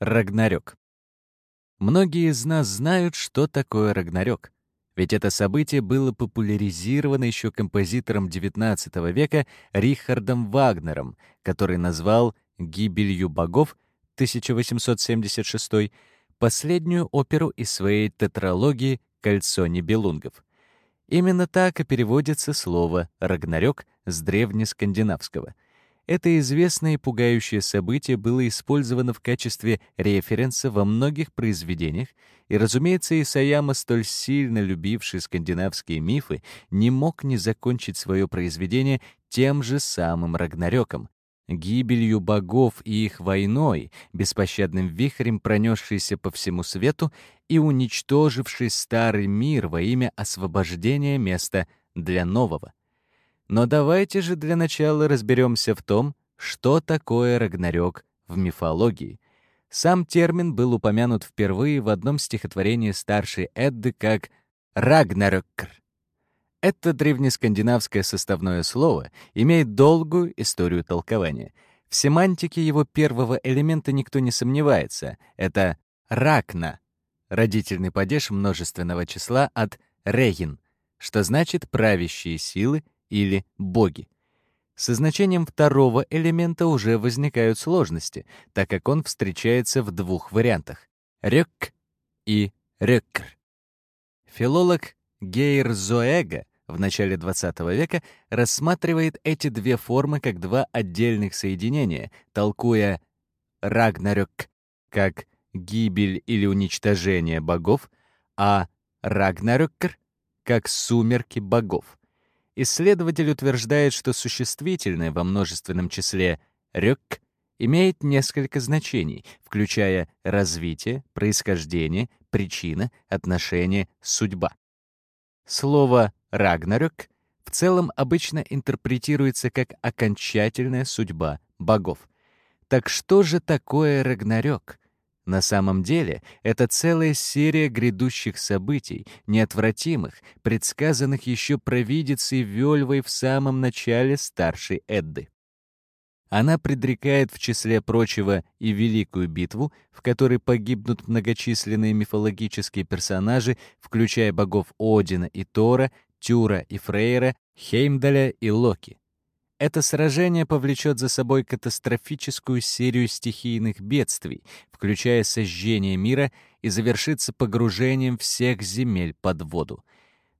Рагнарёк. Многие из нас знают, что такое Рагнарёк. Ведь это событие было популяризировано еще композитором XIX века Рихардом Вагнером, который назвал «Гибелью богов» 1876 последнюю оперу из своей тетралогии «Кольцо небелунгов». Именно так и переводится слово «рагнарёк» с древнескандинавского — это известное и пугающее событие было использовано в качестве референса во многих произведениях, и, разумеется, Исаяма, столь сильно любивший скандинавские мифы, не мог не закончить свое произведение тем же самым Рагнарёком, гибелью богов и их войной, беспощадным вихрем пронесшийся по всему свету и уничтоживший старый мир во имя освобождения места для нового. Но давайте же для начала разберемся в том, что такое Рагнарёк в мифологии. Сам термин был упомянут впервые в одном стихотворении старшей Эдды как «Рагнарёкр». Это древнескандинавское составное слово имеет долгую историю толкования. В семантике его первого элемента никто не сомневается. Это «ракна» — родительный падеж множественного числа от «регин», что значит «правящие силы» или боги. Со значением второго элемента уже возникают сложности, так как он встречается в двух вариантах — рёк и рёкр. Филолог Гейр Зоэга в начале XX века рассматривает эти две формы как два отдельных соединения, толкуя «рагнарёк» как гибель или уничтожение богов, а «рагнарёкр» как сумерки богов. Исследователь утверждает, что существительное во множественном числе «рёк» имеет несколько значений, включая развитие, происхождение, причина, отношение, судьба. Слово «рагнарёк» в целом обычно интерпретируется как окончательная судьба богов. Так что же такое Рагнарёк? На самом деле, это целая серия грядущих событий, неотвратимых, предсказанных еще провидицей Вельвой в самом начале старшей Эдды. Она предрекает, в числе прочего, и Великую битву, в которой погибнут многочисленные мифологические персонажи, включая богов Одина и Тора, Тюра и Фрейра, Хеймдаля и Локи. Это сражение повлечет за собой катастрофическую серию стихийных бедствий, включая сожжение мира, и завершится погружением всех земель под воду.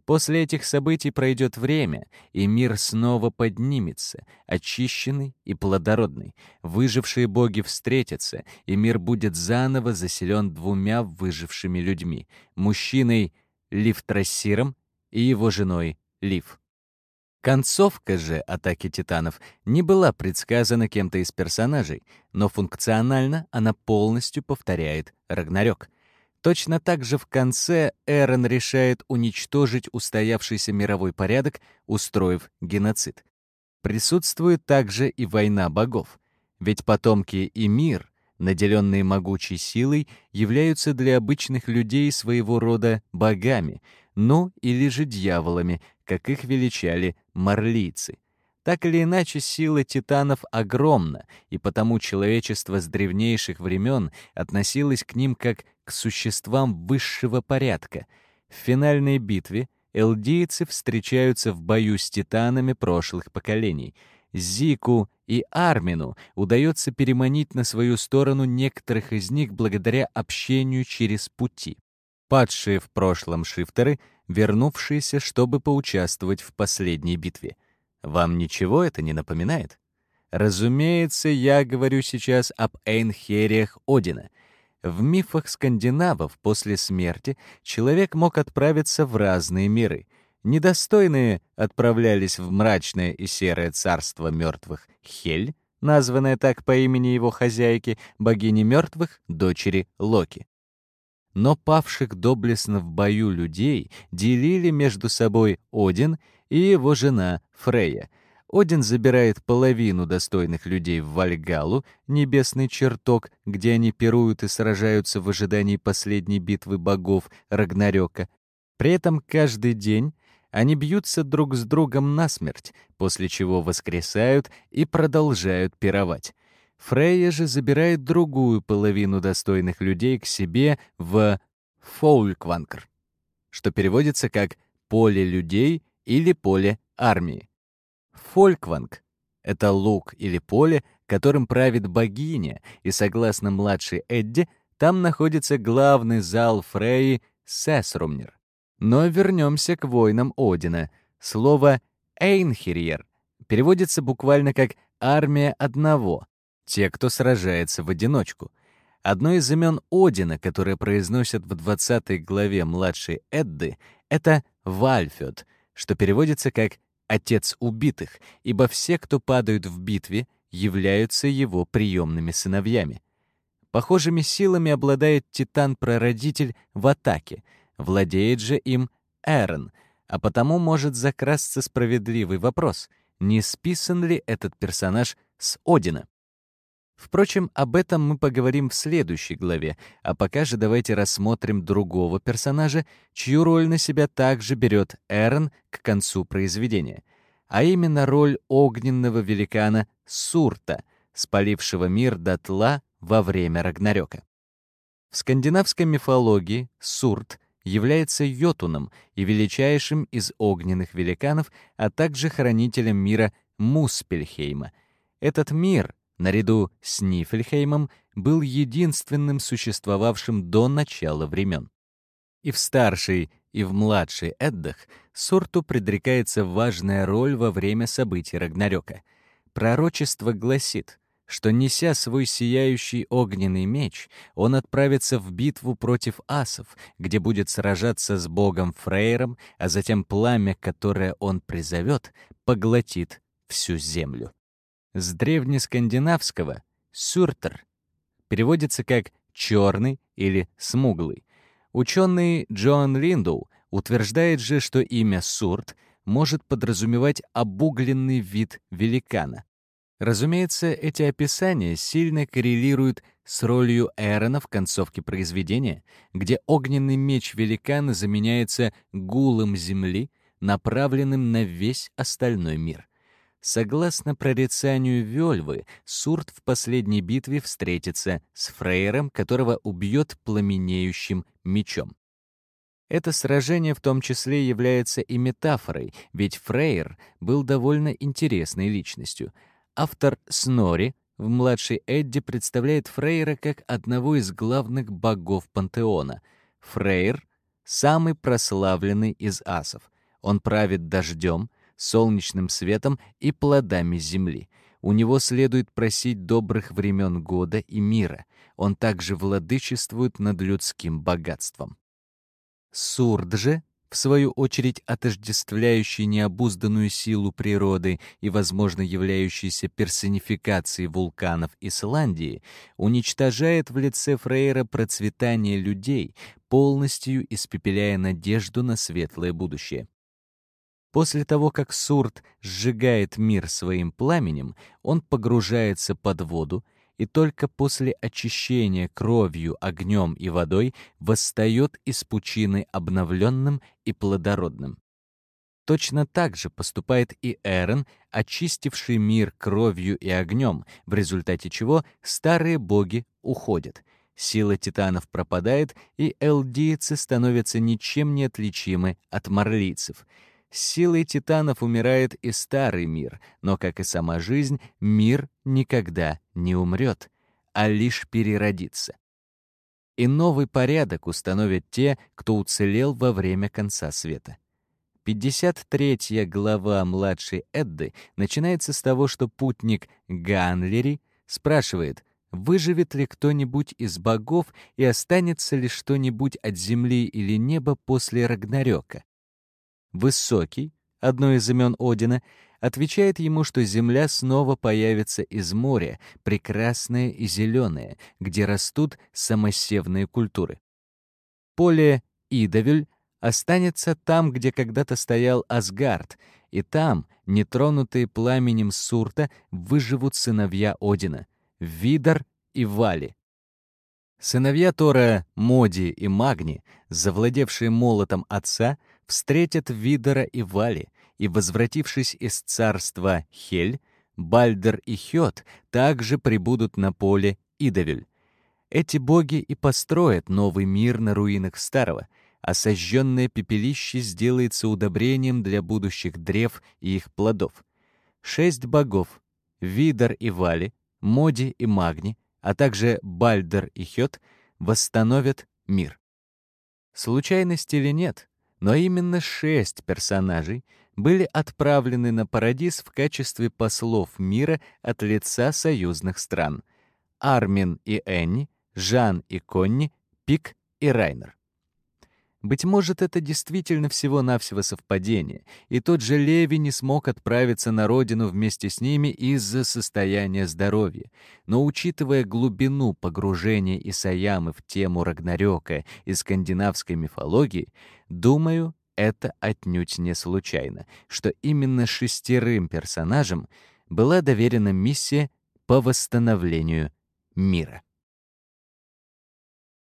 После этих событий пройдет время, и мир снова поднимется, очищенный и плодородный. Выжившие боги встретятся, и мир будет заново заселен двумя выжившими людьми — мужчиной Ливтрасиром и его женой Лив. Концовка же атаки титанов не была предсказана кем-то из персонажей, но функционально она полностью повторяет Рагнарёк. Точно так же в конце Эрон решает уничтожить устоявшийся мировой порядок, устроив геноцид. Присутствует также и война богов, ведь потомки и мир, наделенные могучей силой, являются для обычных людей своего рода богами, ну или же дьяволами, как их величали марлийцы. Так или иначе, сила титанов огромна, и потому человечество с древнейших времен относилось к ним как к существам высшего порядка. В финальной битве элдийцы встречаются в бою с титанами прошлых поколений. Зику и Армину удается переманить на свою сторону некоторых из них благодаря общению через пути. Падшие в прошлом шифтеры вернувшиеся, чтобы поучаствовать в последней битве. Вам ничего это не напоминает? Разумеется, я говорю сейчас об Эйнхериях Одина. В мифах скандинавов после смерти человек мог отправиться в разные миры. Недостойные отправлялись в мрачное и серое царство мертвых Хель, названное так по имени его хозяйки, богини мертвых, дочери Локи но павших доблестно в бою людей делили между собой Один и его жена Фрея. Один забирает половину достойных людей в Вальгалу, небесный чертог, где они пируют и сражаются в ожидании последней битвы богов Рагнарёка. При этом каждый день они бьются друг с другом насмерть, после чего воскресают и продолжают пировать. Фрейя же забирает другую половину достойных людей к себе в Фоулькванкр, что переводится как «поле людей» или «поле армии». Фолькванг — это луг или поле, которым правит богиня, и, согласно младшей Эдди, там находится главный зал Фрейи Сесрумнер. Но вернемся к воинам Одина. Слово «эйнхирьер» переводится буквально как «армия одного», те, кто сражается в одиночку. Одно из имен Одина, которое произносят в 20 главе младшей Эдды, это Вальфёд, что переводится как «отец убитых», ибо все, кто падают в битве, являются его приемными сыновьями. Похожими силами обладает Титан-прародитель в атаке, владеет же им Эрон, а потому может закрасться справедливый вопрос, не списан ли этот персонаж с Одина. Впрочем, об этом мы поговорим в следующей главе, а пока же давайте рассмотрим другого персонажа, чью роль на себя также берет Эрн к концу произведения, а именно роль огненного великана Сурта, спалившего мир дотла во время Рагнарёка. В скандинавской мифологии Сурт является йотуном и величайшим из огненных великанов, а также хранителем мира Муспельхейма. Этот мир — наряду с Нифельхеймом, был единственным существовавшим до начала времен. И в старшей, и в младшей Эддах Сорту предрекается важная роль во время событий Рагнарёка. Пророчество гласит, что, неся свой сияющий огненный меч, он отправится в битву против асов, где будет сражаться с богом Фрейром, а затем пламя, которое он призовет, поглотит всю землю. С древнескандинавского «сюртер» переводится как «черный» или «смуглый». Ученый Джон Линдоу утверждает же, что имя «сурт» может подразумевать обугленный вид великана. Разумеется, эти описания сильно коррелируют с ролью Эрона в концовке произведения, где огненный меч великана заменяется гулом земли, направленным на весь остальной мир. Согласно прорицанию Вельвы, Сурт в последней битве встретится с Фрейром, которого убьет пламенеющим мечом. Это сражение в том числе является и метафорой, ведь Фрейр был довольно интересной личностью. Автор Снори в младшей Эдди представляет Фрейра как одного из главных богов пантеона. Фрейр — самый прославленный из асов. Он правит дождем — солнечным светом и плодами земли. У него следует просить добрых времен года и мира. Он также владычествует над людским богатством. Сурд же, в свою очередь отождествляющий необузданную силу природы и, возможно, являющийся персонификацией вулканов Исландии, уничтожает в лице Фрейра процветание людей, полностью испепеляя надежду на светлое будущее. После того, как Сурт сжигает мир своим пламенем, он погружается под воду, и только после очищения кровью, огнем и водой восстает из пучины обновленным и плодородным. Точно так же поступает и Эрен, очистивший мир кровью и огнем, в результате чего старые боги уходят. Сила титанов пропадает, и элдийцы становятся ничем не отличимы от марлийцев — с силой титанов умирает и старый мир, но, как и сама жизнь, мир никогда не умрет, а лишь переродится. И новый порядок установят те, кто уцелел во время конца света. 53 глава младшей Эдды начинается с того, что путник Ганлери спрашивает, выживет ли кто-нибудь из богов и останется ли что-нибудь от земли или неба после Рагнарёка. Высокий, одно из имен Одина, отвечает ему, что земля снова появится из моря, прекрасная и зеленая, где растут самосевные культуры. Поле Идавель останется там, где когда-то стоял Асгард, и там, нетронутые пламенем Сурта, выживут сыновья Одина — Видар и Вали. Сыновья Тора Моди и Магни, завладевшие молотом отца — встретят Видора и Вали, и, возвратившись из царства Хель, Бальдер и Хёд также прибудут на поле Идавель. Эти боги и построят новый мир на руинах старого, а сожженное пепелище сделается удобрением для будущих древ и их плодов. Шесть богов — Видар и Вали, Моди и Магни, а также Бальдер и Хёд — восстановят мир. Случайность или нет, но именно шесть персонажей были отправлены на Парадис в качестве послов мира от лица союзных стран — Армин и Энни, Жан и Конни, Пик и Райнер. Быть может, это действительно всего-навсего совпадение, и тот же Леви не смог отправиться на родину вместе с ними из-за состояния здоровья. Но учитывая глубину погружения Исаямы в тему Рагнарёка и скандинавской мифологии, думаю, это отнюдь не случайно, что именно шестерым персонажам была доверена миссия по восстановлению мира.